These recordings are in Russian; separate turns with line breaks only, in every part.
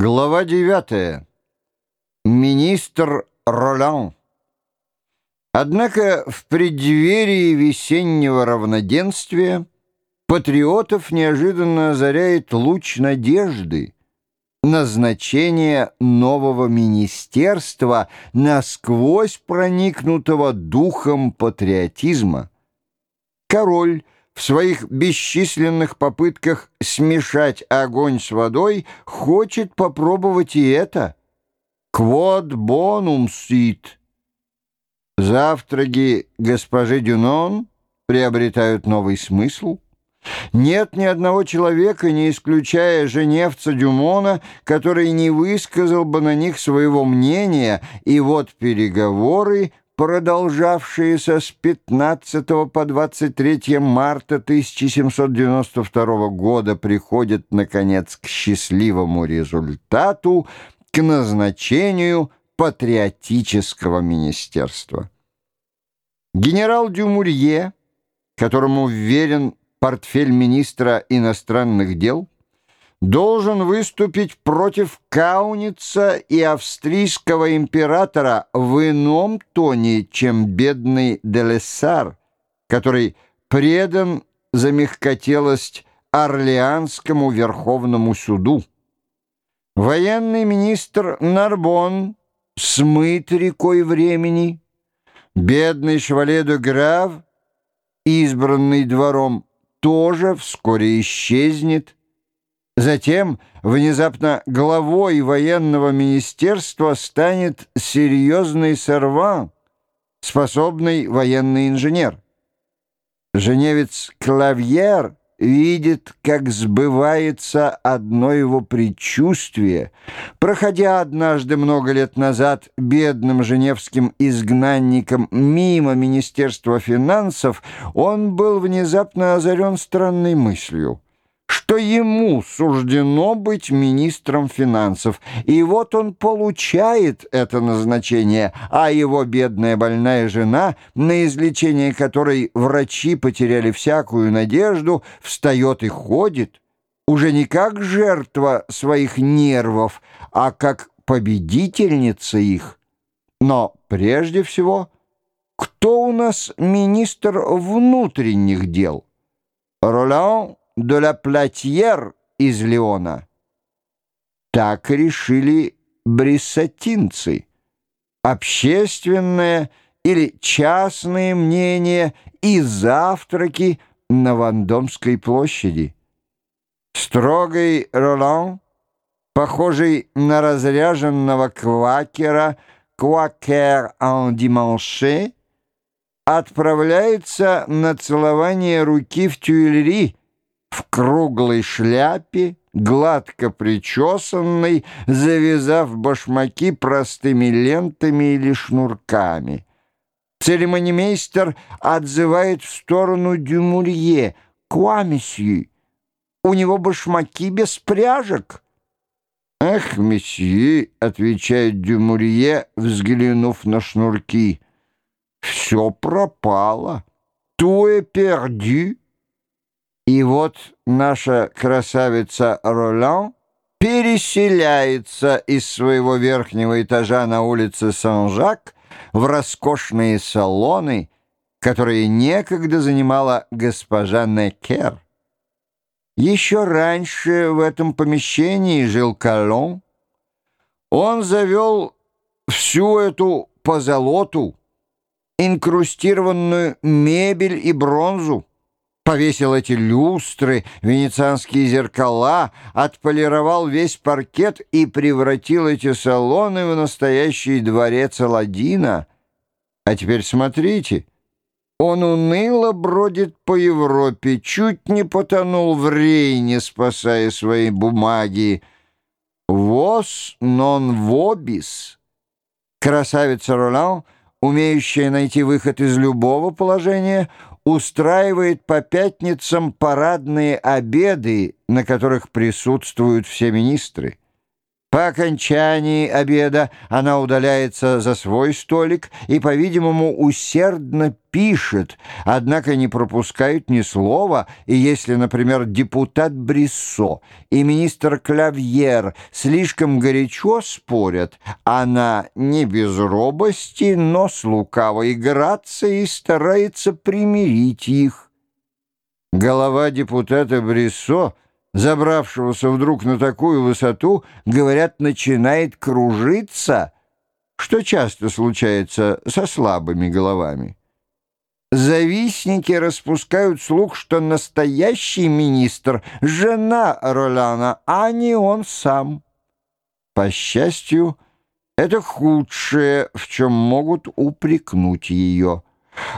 Глава 9. Министр Ролан. Однако в преддверии весеннего равноденствия патриотов неожиданно озаряет луч надежды. Назначение нового министерства, насквозь проникнутого духом патриотизма. Король – в своих бесчисленных попытках смешать огонь с водой хочет попробовать и это. Quod bonum sit. Завтраки госпожи Дюнон приобретают новый смысл. Нет ни одного человека, не исключая женевца Дюмона, который не высказал бы на них своего мнения, и вот переговоры продолжавшиеся с 15 по 23 марта 1792 года, приходят, наконец, к счастливому результату, к назначению патриотического министерства. Генерал Дюмурье, которому вверен портфель министра иностранных дел, должен выступить против Кауница и австрийского императора в ином тоне, чем бедный Делессар, который предан за мягкотелость Орлеанскому Верховному суду. Военный министр Нарбон смыт рекой времени, бедный швале де Грав, избранный двором, тоже вскоре исчезнет, Затем внезапно главой военного министерства станет серьезный серван, способный военный инженер. Женевец Клавьер видит, как сбывается одно его предчувствие. Проходя однажды много лет назад бедным женевским изгнанником мимо Министерства финансов, он был внезапно озарен странной мыслью что ему суждено быть министром финансов. И вот он получает это назначение, а его бедная больная жена, на излечение которой врачи потеряли всякую надежду, встает и ходит, уже не как жертва своих нервов, а как победительница их. Но прежде всего, кто у нас министр внутренних дел? Ролан де ла Платьер из Леона. Так решили бриссатинцы. Общественное или частное мнение и завтраки на Вандомской площади. Строгий Ролан, похожий на разряженного квакера, квакер en dimanche, отправляется на целование руки в Тюильри, в круглой шляпе, гладко причесанной, завязав башмаки простыми лентами или шнурками. Церемонимейстер отзывает в сторону Дюмурье. «Куа? У него башмаки без пряжек». «Эх, месье», — отвечает Дюмурье, взглянув на шнурки, — «все пропало. Туэ пердю». И вот наша красавица Ролан переселяется из своего верхнего этажа на улице Сан-Жак в роскошные салоны, которые некогда занимала госпожа Некер. Еще раньше в этом помещении жил Калон. Он завел всю эту позолоту, инкрустированную мебель и бронзу, повесил эти люстры, венецианские зеркала, отполировал весь паркет и превратил эти салоны в настоящий дворец Аладдина. А теперь смотрите, он уныло бродит по Европе, чуть не потонул в Рейне, спасая свои бумаги. «Вос нон вобис». Красавица Ролан, умеющая найти выход из любого положения, устраивает по пятницам парадные обеды, на которых присутствуют все министры. По окончании обеда она удаляется за свой столик и, по-видимому, усердно пишет, однако не пропускают ни слова, и если, например, депутат Бриссо и министр Клавьер слишком горячо спорят, она не без робости, но с лукавой грацией старается примирить их. Голова депутата Бриссо — забравшегося вдруг на такую высоту, говорят, начинает кружиться, что часто случается со слабыми головами. Завистники распускают слух, что настоящий министр — жена Роляна, а не он сам. По счастью, это худшее, в чем могут упрекнуть ее.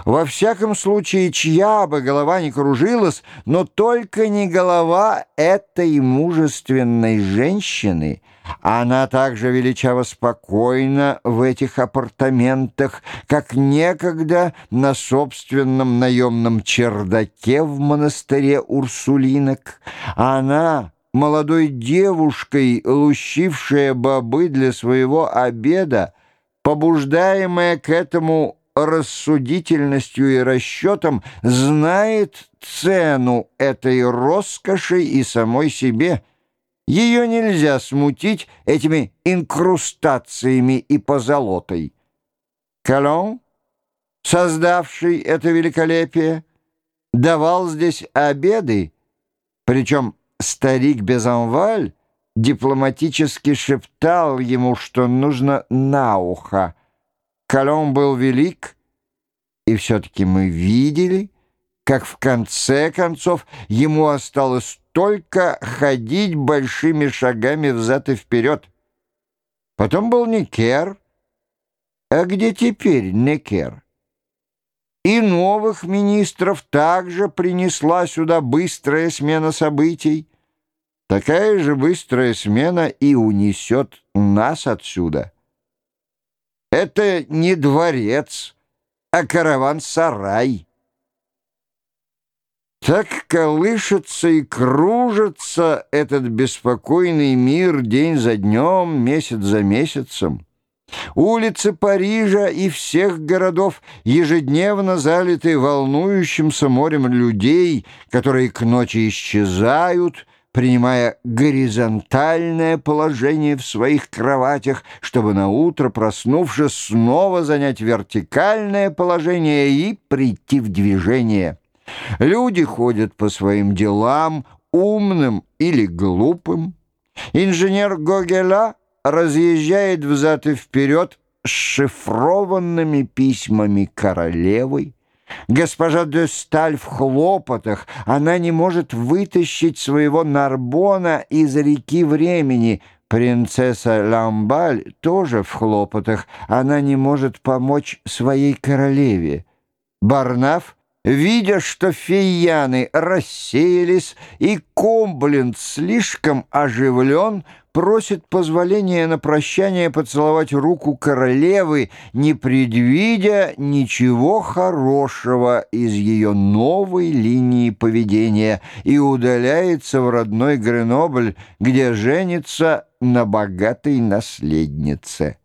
Во всяком случае, чья бы голова не кружилась, но только не голова этой мужественной женщины. Она также величаво спокойна в этих апартаментах, как некогда на собственном наемном чердаке в монастыре Урсулинок. Она молодой девушкой, лущившая бобы для своего обеда, побуждаемая к этому рассудительностью и расчетом знает цену этой роскоши и самой себе. Ее нельзя смутить этими инкрустациями и позолотой. Калон, создавший это великолепие, давал здесь обеды, причем старик Безанваль дипломатически шептал ему, что нужно на ухо, Колом был велик, и все-таки мы видели, как в конце концов ему осталось только ходить большими шагами взад и вперед. Потом был Никер. А где теперь Никер? И новых министров также принесла сюда быстрая смена событий. Такая же быстрая смена и унесет нас отсюда. Это не дворец, а караван-сарай. Так колышется и кружится этот беспокойный мир день за днем, месяц за месяцем. Улицы Парижа и всех городов ежедневно залиты волнующимся морем людей, которые к ночи исчезают, принимая горизонтальное положение в своих кроватях, чтобы на утро, проснувшись, снова занять вертикальное положение и прийти в движение. Люди ходят по своим делам, умным или глупым. Инженер Гогеля разъезжает взад и вперед с шифрованными письмами королевой. Госпожа де Сталь в хлопотах, она не может вытащить своего Нарбона из реки времени. Принцесса Ламбаль тоже в хлопотах, она не может помочь своей королеве. Барнаф Видя, что фияны рассеялись и Комблин слишком оживлен, просит позволения на прощание поцеловать руку королевы, не предвидя ничего хорошего из ее новой линии поведения, и удаляется в родной Гренобль, где женится на богатой наследнице.